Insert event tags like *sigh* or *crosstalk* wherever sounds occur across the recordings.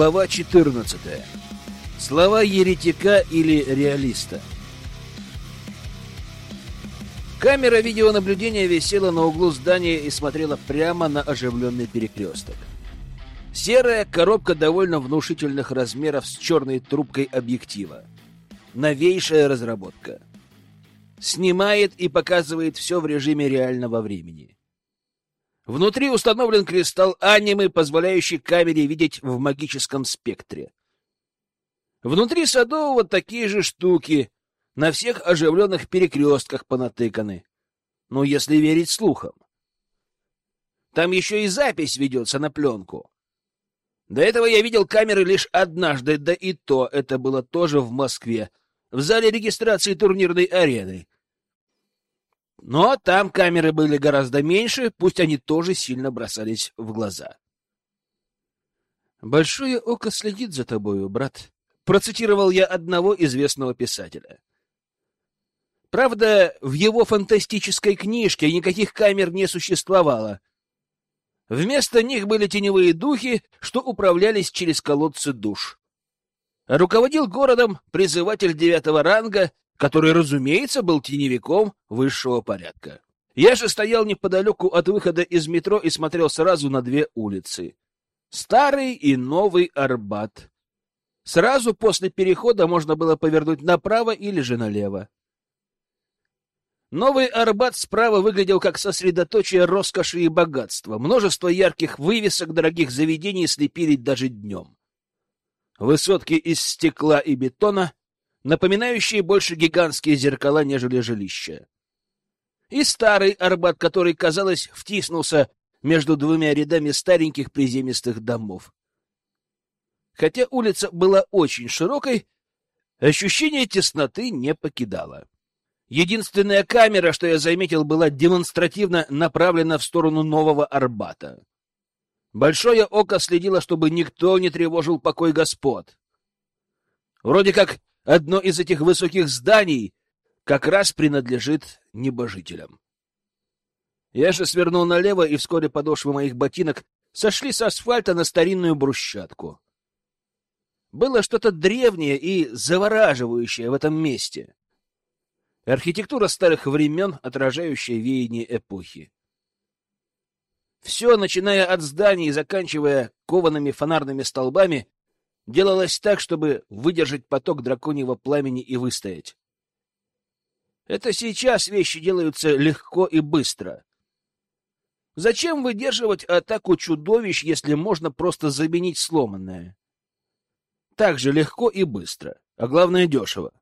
Глава 14. Слова еретика или реалиста. Камера видеонаблюдения висела на углу здания и смотрела прямо на оживленный перекресток. Серая коробка довольно внушительных размеров с черной трубкой объектива. Новейшая разработка. Снимает и показывает все в режиме реального времени. Внутри установлен кристалл анимы, позволяющий камере видеть в магическом спектре. Внутри Садового такие же штуки, на всех оживленных перекрестках понатыканы. Ну, если верить слухам. Там еще и запись ведется на пленку. До этого я видел камеры лишь однажды, да и то это было тоже в Москве, в зале регистрации турнирной арены. Но там камеры были гораздо меньше, пусть они тоже сильно бросались в глаза. «Большое око следит за тобою, брат», — процитировал я одного известного писателя. Правда, в его фантастической книжке никаких камер не существовало. Вместо них были теневые духи, что управлялись через колодцы душ. Руководил городом призыватель девятого ранга который, разумеется, был теневиком высшего порядка. Я же стоял неподалеку от выхода из метро и смотрел сразу на две улицы. Старый и Новый Арбат. Сразу после перехода можно было повернуть направо или же налево. Новый Арбат справа выглядел как сосредоточие роскоши и богатства. Множество ярких вывесок дорогих заведений слепили даже днем. Высотки из стекла и бетона — напоминающие больше гигантские зеркала, нежели жилища. И старый Арбат, который, казалось, втиснулся между двумя рядами стареньких приземистых домов. Хотя улица была очень широкой, ощущение тесноты не покидало. Единственная камера, что я заметил, была демонстративно направлена в сторону нового Арбата. Большое око следило, чтобы никто не тревожил покой господ. Вроде как Одно из этих высоких зданий как раз принадлежит небожителям. Я же свернул налево, и вскоре подошвы моих ботинок сошли с асфальта на старинную брусчатку. Было что-то древнее и завораживающее в этом месте. Архитектура старых времен, отражающая веяние эпохи. Все, начиная от зданий и заканчивая коваными фонарными столбами, делалось так, чтобы выдержать поток драконьего пламени и выстоять. Это сейчас вещи делаются легко и быстро. Зачем выдерживать атаку чудовищ, если можно просто заменить сломанное? Так же легко и быстро, а главное дешево.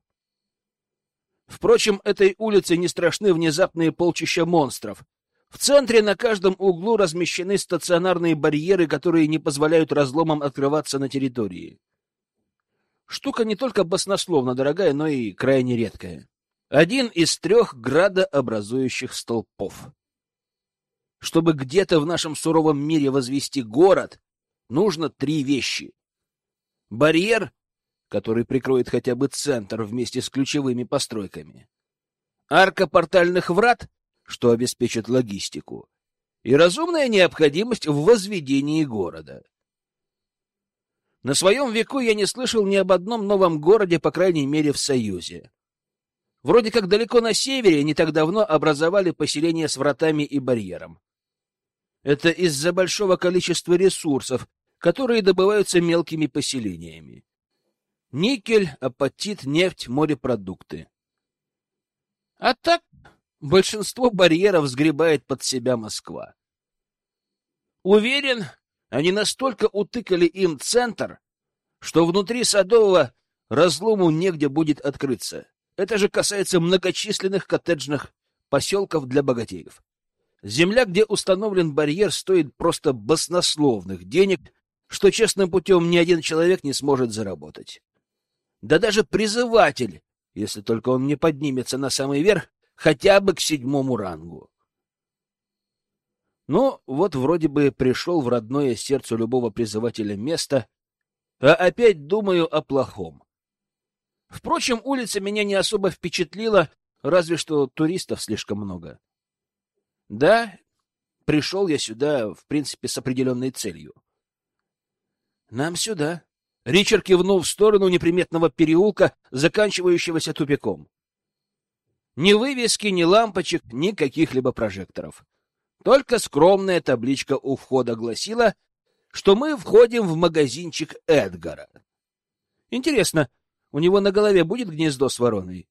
Впрочем, этой улице не страшны внезапные полчища монстров, в центре на каждом углу размещены стационарные барьеры, которые не позволяют разломам открываться на территории. Штука не только баснословно дорогая, но и крайне редкая. Один из трех градообразующих столпов. Чтобы где-то в нашем суровом мире возвести город, нужно три вещи. Барьер, который прикроет хотя бы центр вместе с ключевыми постройками. Арка портальных врат — что обеспечит логистику, и разумная необходимость в возведении города. На своем веку я не слышал ни об одном новом городе, по крайней мере, в Союзе. Вроде как далеко на севере не так давно образовали поселение с вратами и барьером. Это из-за большого количества ресурсов, которые добываются мелкими поселениями. Никель, апатит, нефть, морепродукты. А так Большинство барьеров сгребает под себя Москва. Уверен, они настолько утыкали им центр, что внутри Садового разлому негде будет открыться. Это же касается многочисленных коттеджных поселков для богатеев. Земля, где установлен барьер, стоит просто баснословных денег, что честным путем ни один человек не сможет заработать. Да даже призыватель, если только он не поднимется на самый верх, хотя бы к седьмому рангу. Ну, вот вроде бы пришел в родное сердце любого призывателя место, а опять думаю о плохом. Впрочем, улица меня не особо впечатлила, разве что туристов слишком много. Да, пришел я сюда, в принципе, с определенной целью. — Нам сюда, Ричард кивнул в сторону неприметного переулка, заканчивающегося тупиком. Ни вывески, ни лампочек, ни каких-либо прожекторов. Только скромная табличка у входа гласила, что мы входим в магазинчик Эдгара. Интересно, у него на голове будет гнездо с вороной?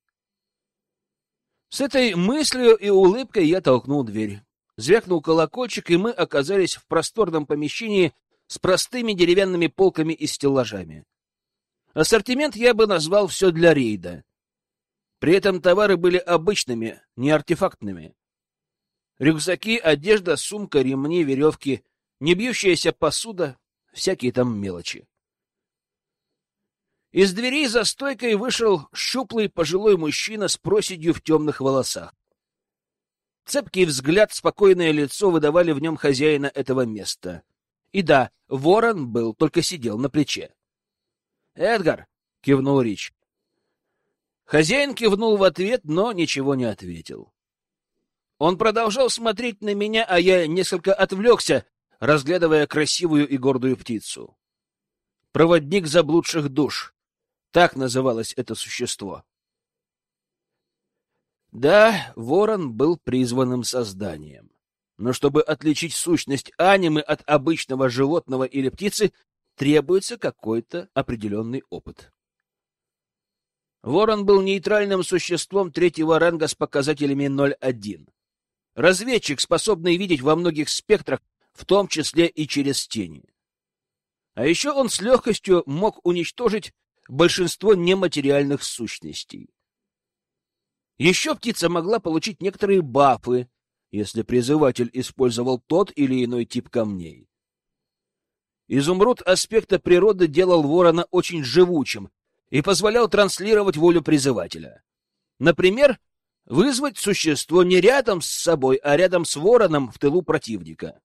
С этой мыслью и улыбкой я толкнул дверь. Звякнул колокольчик, и мы оказались в просторном помещении с простыми деревянными полками и стеллажами. Ассортимент я бы назвал все для рейда. При этом товары были обычными, не артефактными. Рюкзаки, одежда, сумка, ремни, веревки, небьющаяся посуда, всякие там мелочи. Из дверей за стойкой вышел щуплый пожилой мужчина с проседью в темных волосах. Цепкий взгляд, спокойное лицо выдавали в нем хозяина этого места. И да, ворон был, только сидел на плече. «Эдгар!» — кивнул Рич. Хозяин кивнул в ответ, но ничего не ответил. Он продолжал смотреть на меня, а я несколько отвлекся, разглядывая красивую и гордую птицу. Проводник заблудших душ. Так называлось это существо. Да, ворон был призванным созданием. Но чтобы отличить сущность анимы от обычного животного или птицы, требуется какой-то определенный опыт. Ворон был нейтральным существом третьего ранга с показателями 0,1. Разведчик, способный видеть во многих спектрах, в том числе и через тени. А еще он с легкостью мог уничтожить большинство нематериальных сущностей. Еще птица могла получить некоторые бафы, если призыватель использовал тот или иной тип камней. Изумруд аспекта природы делал ворона очень живучим и позволял транслировать волю призывателя. Например, вызвать существо не рядом с собой, а рядом с вороном в тылу противника.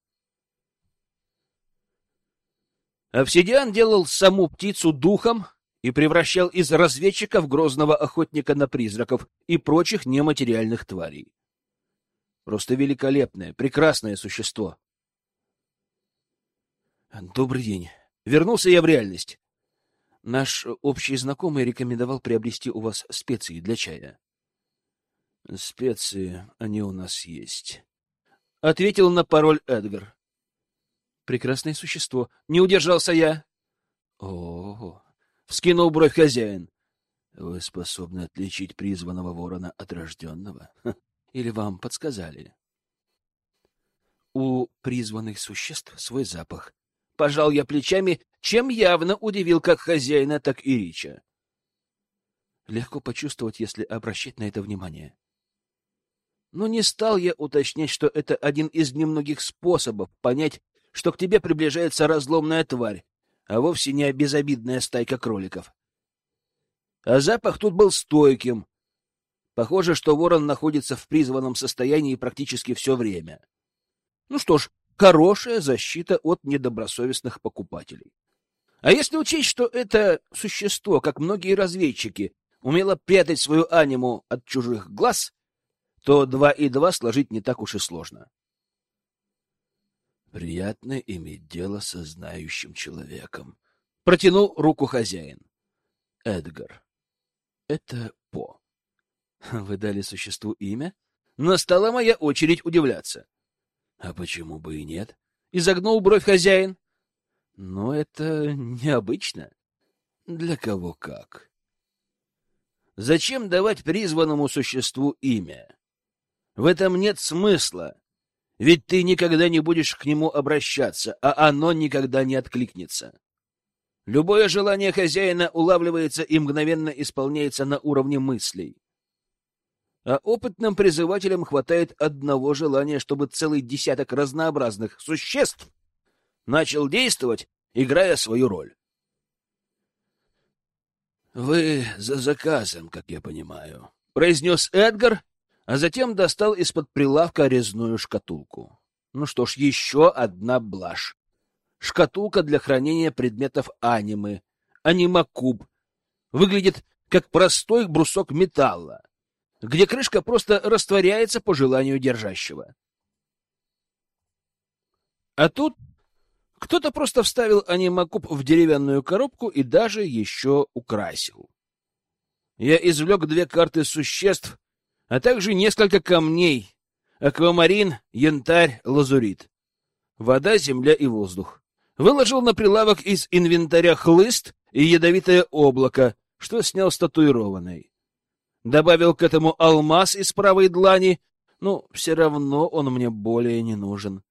Обсидиан делал саму птицу духом и превращал из разведчика в грозного охотника на призраков и прочих нематериальных тварей. Просто великолепное, прекрасное существо. Добрый день. Вернулся я в реальность. Наш общий знакомый рекомендовал приобрести у вас специи для чая. Специи, они у нас есть. Ответил на пароль Эдгар. Прекрасное существо. Не удержался я. О, вскинул бровь хозяин. Вы способны отличить призванного ворона от рожденного? Или вам подсказали? У призванных существ свой запах. Пожал я плечами, чем явно удивил как хозяина, так и Рича. Легко почувствовать, если обращать на это внимание. Но не стал я уточнять, что это один из немногих способов понять, что к тебе приближается разломная тварь, а вовсе не безобидная стайка кроликов. А запах тут был стойким. Похоже, что ворон находится в призванном состоянии практически все время. Ну что ж, хорошая защита от недобросовестных покупателей. А если учесть, что это существо, как многие разведчики, умело прятать свою аниму от чужих глаз, то два и два сложить не так уж и сложно. Приятно иметь дело со знающим человеком. Протянул руку хозяин. Эдгар. Это По. Вы дали существу имя? Настала моя очередь удивляться. А почему бы и нет? Изогнул бровь хозяин. Но это необычно. Для кого как. Зачем давать призванному существу имя? В этом нет смысла. Ведь ты никогда не будешь к нему обращаться, а оно никогда не откликнется. Любое желание хозяина улавливается и мгновенно исполняется на уровне мыслей. А опытным призывателям хватает одного желания, чтобы целый десяток разнообразных существ начал действовать, играя свою роль. «Вы за заказом, как я понимаю», — произнес Эдгар, а затем достал из-под прилавка резную шкатулку. Ну что ж, еще одна блажь. Шкатулка для хранения предметов анимы, анимакуб. Выглядит как простой брусок металла, где крышка просто растворяется по желанию держащего. А тут Кто-то просто вставил анимакуб в деревянную коробку и даже еще украсил. Я извлек две карты существ, а также несколько камней — аквамарин, янтарь, лазурит. Вода, земля и воздух. Выложил на прилавок из инвентаря хлыст и ядовитое облако, что снял с татуированной. Добавил к этому алмаз из правой длани, но все равно он мне более не нужен.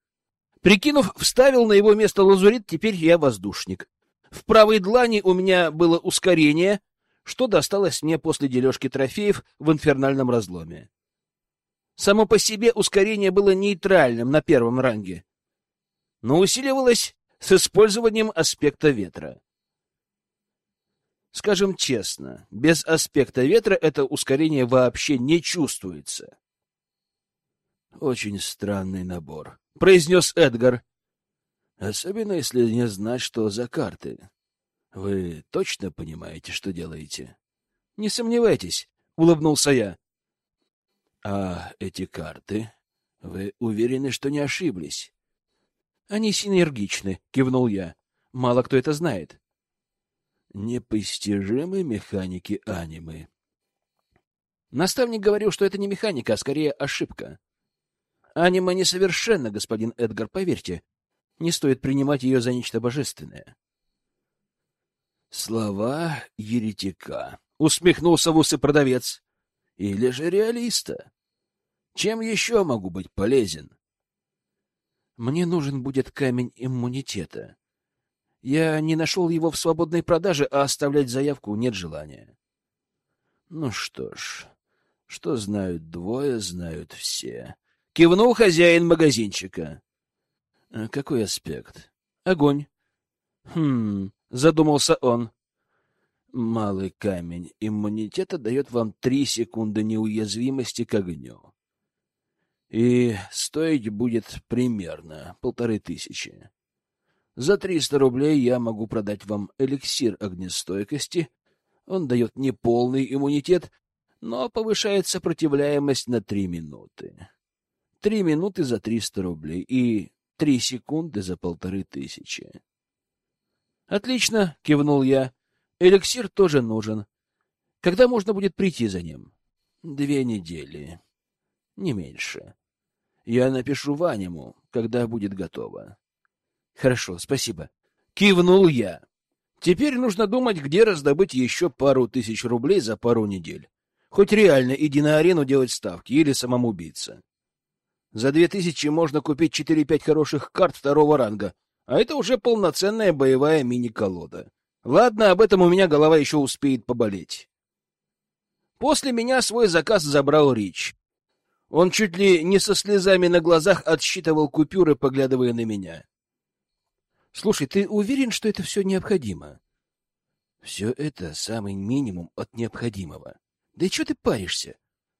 Прикинув, вставил на его место лазурит, теперь я воздушник. В правой длани у меня было ускорение, что досталось мне после дележки трофеев в инфернальном разломе. Само по себе ускорение было нейтральным на первом ранге, но усиливалось с использованием аспекта ветра. Скажем честно, без аспекта ветра это ускорение вообще не чувствуется. Очень странный набор, произнес Эдгар. Особенно если не знать, что за карты. Вы точно понимаете, что делаете? Не сомневайтесь, улыбнулся я. А эти карты? Вы уверены, что не ошиблись? Они синергичны, кивнул я. Мало кто это знает непостижимой механики анимы. Наставник говорил, что это не механика, а скорее ошибка. Анима несовершенна, господин Эдгар, поверьте. Не стоит принимать ее за нечто божественное. Слова еретика. Усмехнулся в усы продавец. Или же реалиста. Чем еще могу быть полезен? Мне нужен будет камень иммунитета. Я не нашел его в свободной продаже, а оставлять заявку нет желания. Ну что ж, что знают двое, знают все. Кивнул хозяин магазинчика. «А какой аспект? Огонь. Хм, задумался он. Малый камень иммунитета дает вам три секунды неуязвимости к огню. И стоить будет примерно полторы тысячи. За 300 рублей я могу продать вам эликсир огнестойкости. Он дает неполный иммунитет, но повышает сопротивляемость на 3 минуты. 3 минуты за 300 рублей и 3 секунды за полторы тысячи. Отлично, кивнул я. Эликсир тоже нужен. Когда можно будет прийти за ним? Две недели. Не меньше. Я напишу Ванему, когда будет готово. Хорошо, спасибо. Кивнул я. Теперь нужно думать, где раздобыть еще пару тысяч рублей за пару недель. Хоть реально иди на арену делать ставки или самому биться. За две тысячи можно купить четыре-пять хороших карт второго ранга, а это уже полноценная боевая мини-колода. Ладно, об этом у меня голова еще успеет поболеть. После меня свой заказ забрал Рич. Он чуть ли не со слезами на глазах отсчитывал купюры, поглядывая на меня. Слушай, ты уверен, что это все необходимо? Все это самый минимум от необходимого. Да и что ты паришься?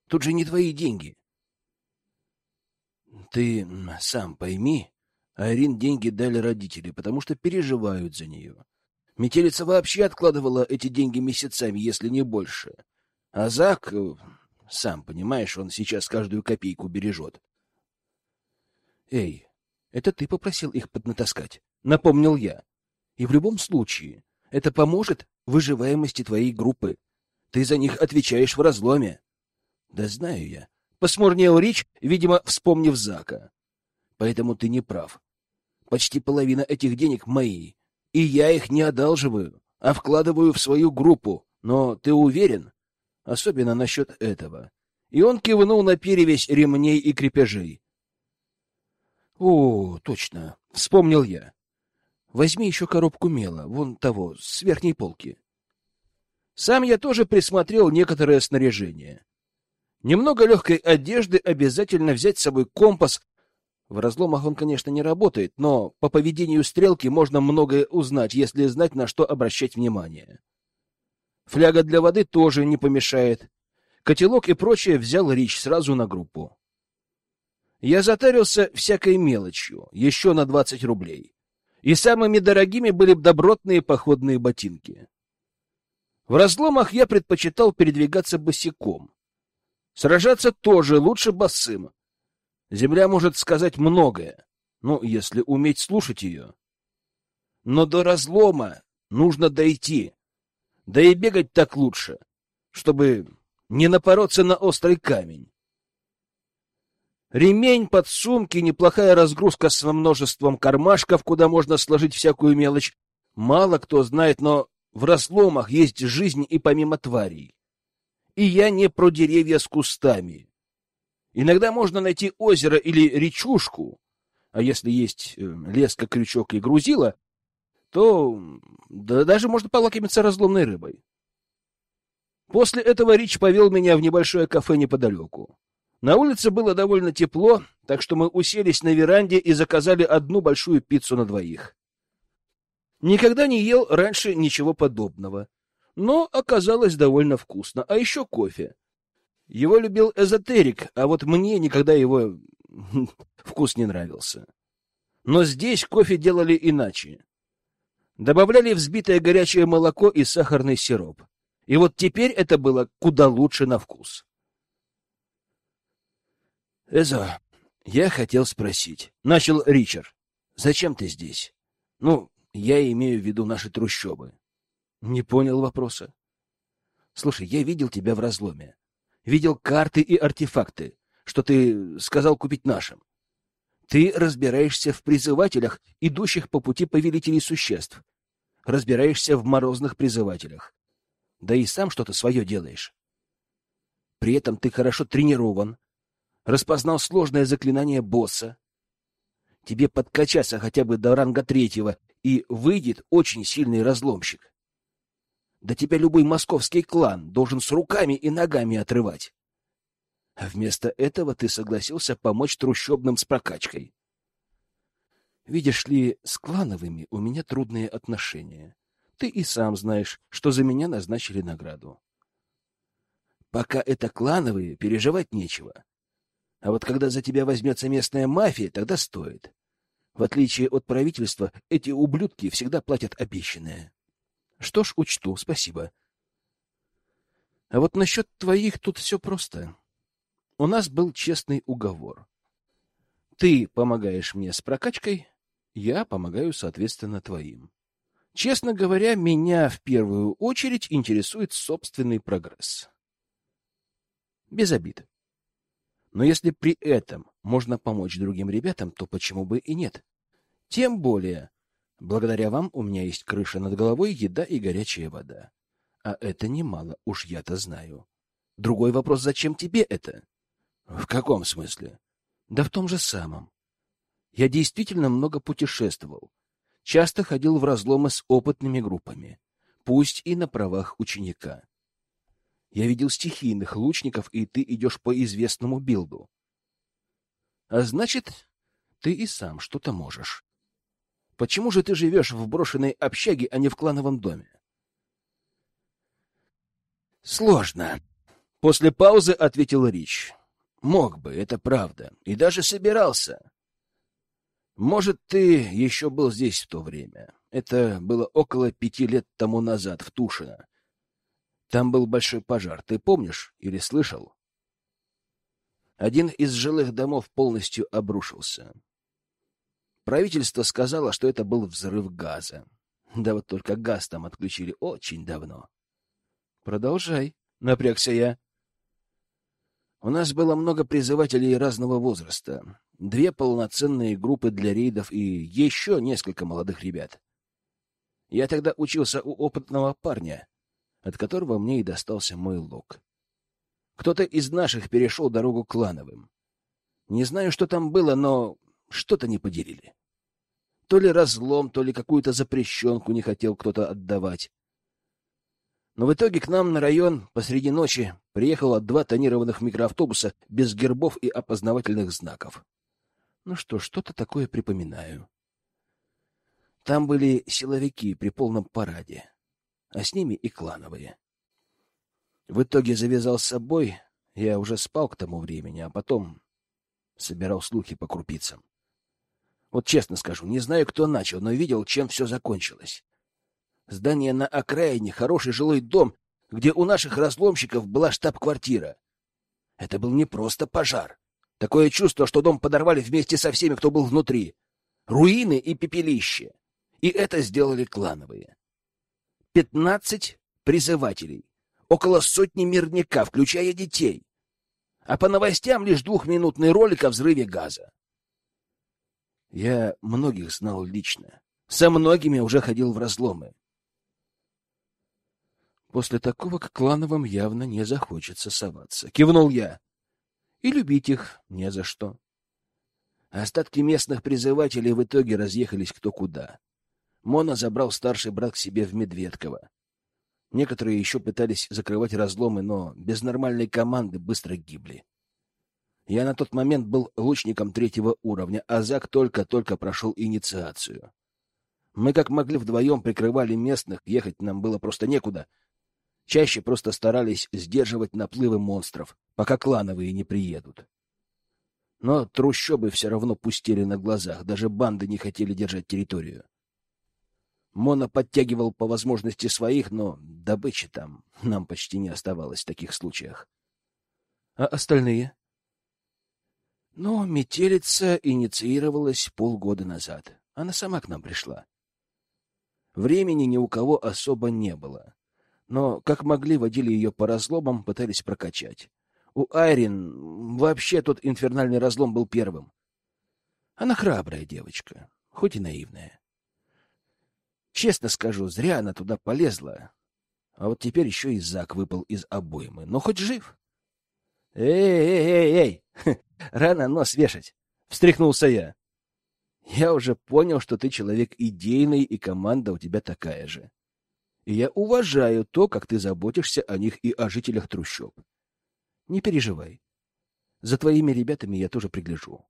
Тут же не твои деньги. Ты сам пойми, Айрин деньги дали родители, потому что переживают за нее. Метелица вообще откладывала эти деньги месяцами, если не больше. А Зак, э, сам понимаешь, он сейчас каждую копейку бережет. Эй, это ты попросил их поднатаскать напомнил я. И в любом случае, это поможет выживаемости твоей группы. Ты за них отвечаешь в разломе. Да знаю я. Посмурнел Рич, видимо, вспомнив Зака. Поэтому ты не прав. Почти половина этих денег мои, и я их не одалживаю, а вкладываю в свою группу. Но ты уверен? Особенно насчет этого. И он кивнул на перевесь ремней и крепежей. О, точно, вспомнил я. Возьми еще коробку мела, вон того, с верхней полки. Сам я тоже присмотрел некоторое снаряжение. Немного легкой одежды, обязательно взять с собой компас. В разломах он, конечно, не работает, но по поведению стрелки можно многое узнать, если знать, на что обращать внимание. Фляга для воды тоже не помешает. Котелок и прочее взял Рич сразу на группу. Я затарился всякой мелочью, еще на двадцать рублей и самыми дорогими были добротные походные ботинки. В разломах я предпочитал передвигаться босиком. Сражаться тоже лучше босым. Земля может сказать многое, ну, если уметь слушать ее. Но до разлома нужно дойти. Да и бегать так лучше, чтобы не напороться на острый камень. Ремень под сумки, неплохая разгрузка с множеством кармашков, куда можно сложить всякую мелочь. Мало кто знает, но в разломах есть жизнь и помимо тварей. И я не про деревья с кустами. Иногда можно найти озеро или речушку, а если есть э, леска, крючок и грузила, то да, даже можно полакомиться разломной рыбой. После этого Рич повел меня в небольшое кафе неподалеку. На улице было довольно тепло, так что мы уселись на веранде и заказали одну большую пиццу на двоих. Никогда не ел раньше ничего подобного, но оказалось довольно вкусно. А еще кофе. Его любил эзотерик, а вот мне никогда его *laughs* вкус не нравился. Но здесь кофе делали иначе. Добавляли взбитое горячее молоко и сахарный сироп. И вот теперь это было куда лучше на вкус. Эзо, я хотел спросить. Начал Ричард. Зачем ты здесь? Ну, я имею в виду наши трущобы. Не понял вопроса. Слушай, я видел тебя в разломе видел карты и артефакты, что ты сказал купить нашим. Ты разбираешься в призывателях, идущих по пути повелителей существ. Разбираешься в морозных призывателях. Да и сам что-то свое делаешь. При этом ты хорошо тренирован, распознал сложное заклинание босса. Тебе подкачаться хотя бы до ранга третьего, и выйдет очень сильный разломщик. Да тебя любой московский клан должен с руками и ногами отрывать. А вместо этого ты согласился помочь трущобным с прокачкой. Видишь ли, с клановыми у меня трудные отношения. Ты и сам знаешь, что за меня назначили награду. Пока это клановые, переживать нечего. А вот когда за тебя возьмется местная мафия, тогда стоит. В отличие от правительства, эти ублюдки всегда платят обещанное. Что ж, учту, спасибо. А вот насчет твоих тут все просто. У нас был честный уговор. Ты помогаешь мне с прокачкой, я помогаю, соответственно, твоим. Честно говоря, меня в первую очередь интересует собственный прогресс. Без обид. Но если при этом можно помочь другим ребятам, то почему бы и нет? Тем более, Благодаря вам у меня есть крыша над головой, еда и горячая вода. А это немало, уж я-то знаю. Другой вопрос, зачем тебе это? В каком смысле? Да в том же самом. Я действительно много путешествовал. Часто ходил в разломы с опытными группами, пусть и на правах ученика. Я видел стихийных лучников, и ты идешь по известному билду. А значит, ты и сам что-то можешь. Почему же ты живешь в брошенной общаге, а не в клановом доме? Сложно. После паузы ответил Рич. Мог бы, это правда. И даже собирался. Может, ты еще был здесь в то время. Это было около пяти лет тому назад, в Тушино. Там был большой пожар. Ты помнишь или слышал? Один из жилых домов полностью обрушился. Правительство сказало, что это был взрыв газа. Да вот только газ там отключили очень давно. Продолжай, напрягся я. У нас было много призывателей разного возраста, две полноценные группы для рейдов и еще несколько молодых ребят. Я тогда учился у опытного парня, от которого мне и достался мой лук. Кто-то из наших перешел дорогу клановым. Не знаю, что там было, но что-то не поделили. То ли разлом, то ли какую-то запрещенку не хотел кто-то отдавать. Но в итоге к нам на район посреди ночи приехало два тонированных микроавтобуса без гербов и опознавательных знаков. Ну что, что-то такое припоминаю. Там были силовики при полном параде, а с ними и клановые. В итоге завязал с собой, я уже спал к тому времени, а потом собирал слухи по крупицам. Вот честно скажу, не знаю, кто начал, но видел, чем все закончилось. Здание на окраине, хороший жилой дом, где у наших разломщиков была штаб-квартира. Это был не просто пожар. Такое чувство, что дом подорвали вместе со всеми, кто был внутри. Руины и пепелище. И это сделали клановые. Пятнадцать призывателей, около сотни мирника, включая детей. А по новостям лишь двухминутный ролик о взрыве газа. Я многих знал лично. Со многими уже ходил в разломы. После такого к клановым явно не захочется соваться. Кивнул я. И любить их не за что. Остатки местных призывателей в итоге разъехались кто куда. Мона забрал старший брат к себе в Медведково. Некоторые еще пытались закрывать разломы, но без нормальной команды быстро гибли. Я на тот момент был лучником третьего уровня, а Зак только-только прошел инициацию. Мы как могли вдвоем прикрывали местных, ехать нам было просто некуда. Чаще просто старались сдерживать наплывы монстров, пока клановые не приедут. Но трущобы все равно пустили на глазах, даже банды не хотели держать территорию. Мона подтягивал по возможности своих, но добычи там нам почти не оставалось в таких случаях. А остальные? Но метелица инициировалась полгода назад. Она сама к нам пришла. Времени ни у кого особо не было. Но, как могли, водили ее по разломам, пытались прокачать. У Айрин вообще тот инфернальный разлом был первым. Она храбрая девочка, хоть и наивная. Честно скажу, зря она туда полезла. А вот теперь еще и Зак выпал из обоймы. Но хоть жив. «Эй-эй-эй-эй! *laughs* Рано нос вешать!» — встряхнулся я. «Я уже понял, что ты человек идейный, и команда у тебя такая же. И я уважаю то, как ты заботишься о них и о жителях трущоб. Не переживай. За твоими ребятами я тоже пригляжу.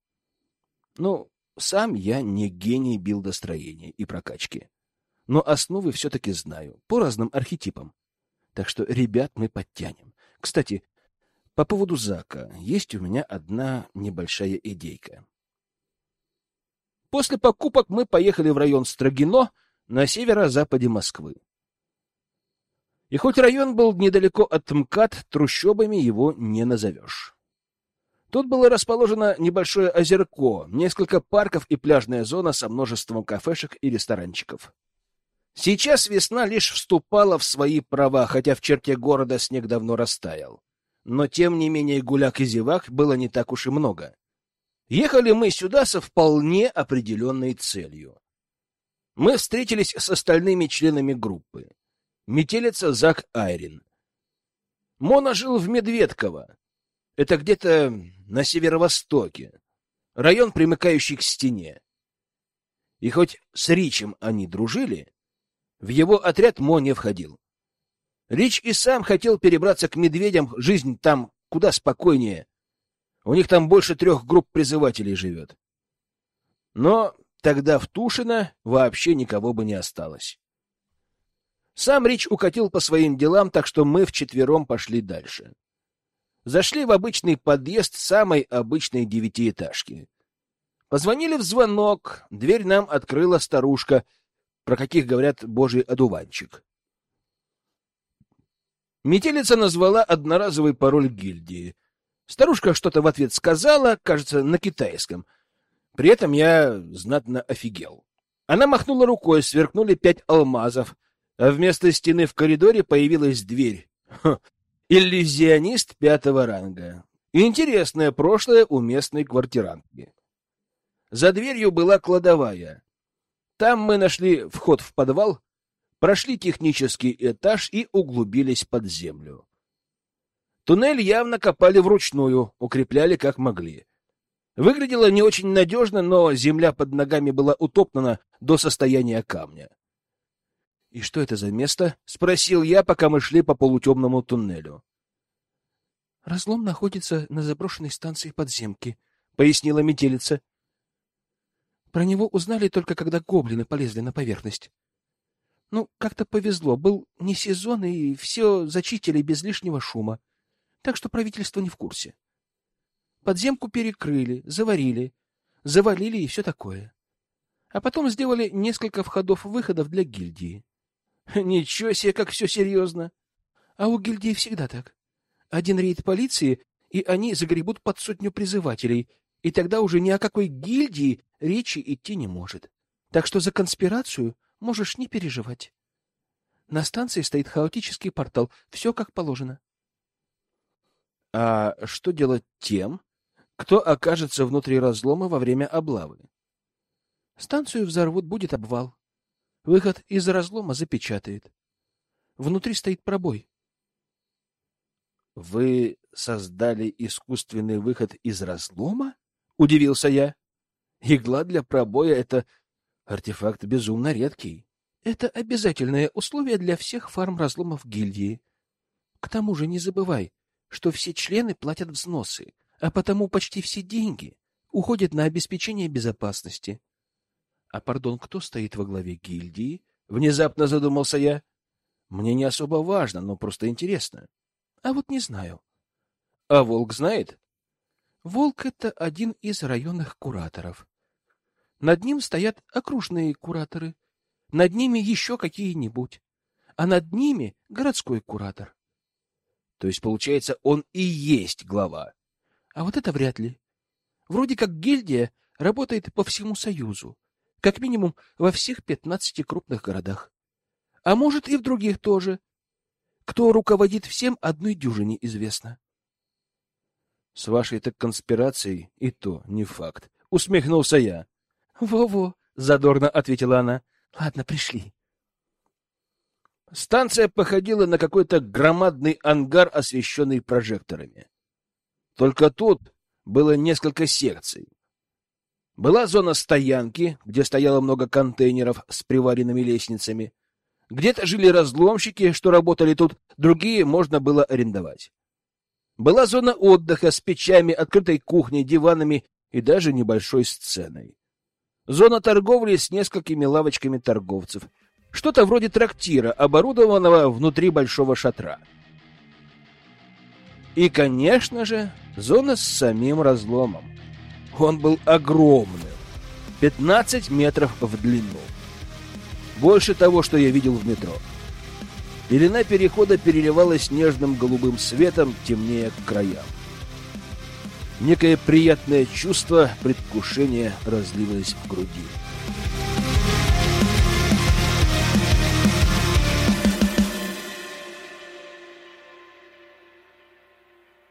Ну, сам я не гений билдостроения и прокачки но основы все-таки знаю, по разным архетипам. Так что ребят мы подтянем. Кстати, по поводу Зака есть у меня одна небольшая идейка. После покупок мы поехали в район Строгино на северо-западе Москвы. И хоть район был недалеко от МКАД, трущобами его не назовешь. Тут было расположено небольшое озерко, несколько парков и пляжная зона со множеством кафешек и ресторанчиков. Сейчас весна лишь вступала в свои права, хотя в черте города снег давно растаял. Но, тем не менее, гуляк и зевак было не так уж и много. Ехали мы сюда со вполне определенной целью. Мы встретились с остальными членами группы. Метелица Зак Айрин. Мона жил в Медведково. Это где-то на северо-востоке. Район, примыкающий к стене. И хоть с Ричем они дружили, в его отряд Мо не входил. Рич и сам хотел перебраться к медведям, жизнь там куда спокойнее. У них там больше трех групп призывателей живет. Но тогда в Тушино вообще никого бы не осталось. Сам Рич укатил по своим делам, так что мы вчетвером пошли дальше. Зашли в обычный подъезд самой обычной девятиэтажки. Позвонили в звонок, дверь нам открыла старушка — про каких говорят божий одуванчик. Метелица назвала одноразовый пароль гильдии. Старушка что-то в ответ сказала, кажется, на китайском. При этом я знатно офигел. Она махнула рукой, сверкнули пять алмазов, а вместо стены в коридоре появилась дверь. Ха, иллюзионист пятого ранга. Интересное прошлое у местной квартирантки. За дверью была кладовая. Там мы нашли вход в подвал, прошли технический этаж и углубились под землю. Туннель явно копали вручную, укрепляли как могли. Выглядело не очень надежно, но земля под ногами была утоптана до состояния камня. — И что это за место? — спросил я, пока мы шли по полутемному туннелю. — Разлом находится на заброшенной станции подземки, — пояснила метелица. Про него узнали только когда гоблины полезли на поверхность. Ну, как-то повезло, был не сезон, и все зачистили без лишнего шума. Так что правительство не в курсе. Подземку перекрыли, заварили, завалили и все такое. А потом сделали несколько входов-выходов для гильдии. *laughs* Ничего себе, как все серьезно. А у гильдии всегда так. Один рейд полиции, и они загребут под сотню призывателей, и тогда уже ни о какой гильдии речи идти не может. Так что за конспирацию можешь не переживать. На станции стоит хаотический портал, все как положено. А что делать тем, кто окажется внутри разлома во время облавы? Станцию взорвут, будет обвал. Выход из разлома запечатает. Внутри стоит пробой. Вы создали искусственный выход из разлома? Удивился я. Игла для пробоя — это артефакт безумно редкий. Это обязательное условие для всех фарм-разломов гильдии. К тому же не забывай, что все члены платят взносы, а потому почти все деньги уходят на обеспечение безопасности. А, пардон, кто стоит во главе гильдии? Внезапно задумался я. Мне не особо важно, но просто интересно. А вот не знаю. А Волк знает? Волк — это один из районных кураторов. Над ним стоят окружные кураторы, над ними еще какие-нибудь, а над ними городской куратор. То есть, получается, он и есть глава. А вот это вряд ли. Вроде как гильдия работает по всему Союзу, как минимум во всех пятнадцати крупных городах. А может и в других тоже. Кто руководит всем, одной дюжине известно. С вашей-то конспирацией и то не факт. Усмехнулся я. Во-во, задорно ответила она. Ладно, пришли. Станция походила на какой-то громадный ангар, освещенный прожекторами. Только тут было несколько секций. Была зона стоянки, где стояло много контейнеров с приваренными лестницами. Где-то жили разломщики, что работали тут, другие можно было арендовать. Была зона отдыха с печами, открытой кухней, диванами и даже небольшой сценой. Зона торговли с несколькими лавочками торговцев. Что-то вроде трактира, оборудованного внутри большого шатра. И, конечно же, зона с самим разломом. Он был огромным. 15 метров в длину. Больше того, что я видел в метро. Пелена перехода переливалась нежным голубым светом, темнее к краям. Некое приятное чувство предвкушения разливалось в груди.